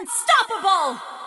Unstoppable!